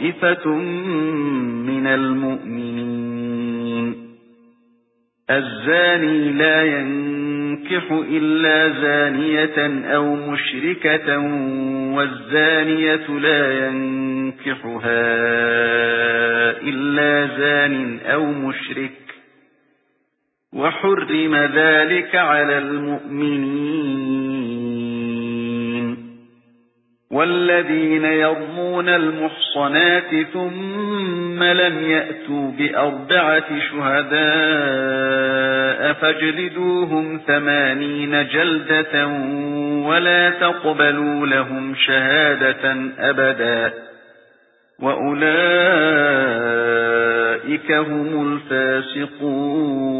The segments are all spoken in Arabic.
طائفة من المؤمنين. الزاني لا ينكح إلا زانية أو مشركة والزانية لا ينكحها إلا زان أو مشرك. وحرم ذلك على المؤمنين. والذين يرمون المحصنات ثم لم يأتوا بأربعة شهداء فاجلدوهم ثمانين جلدة ولا تقبلوا لهم شهادة أبدا. وأولئك هم الفاسقون.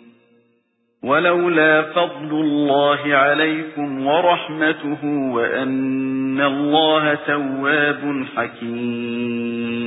ولولا فضل الله عليكم ورحمته وأن الله تواب حكيم.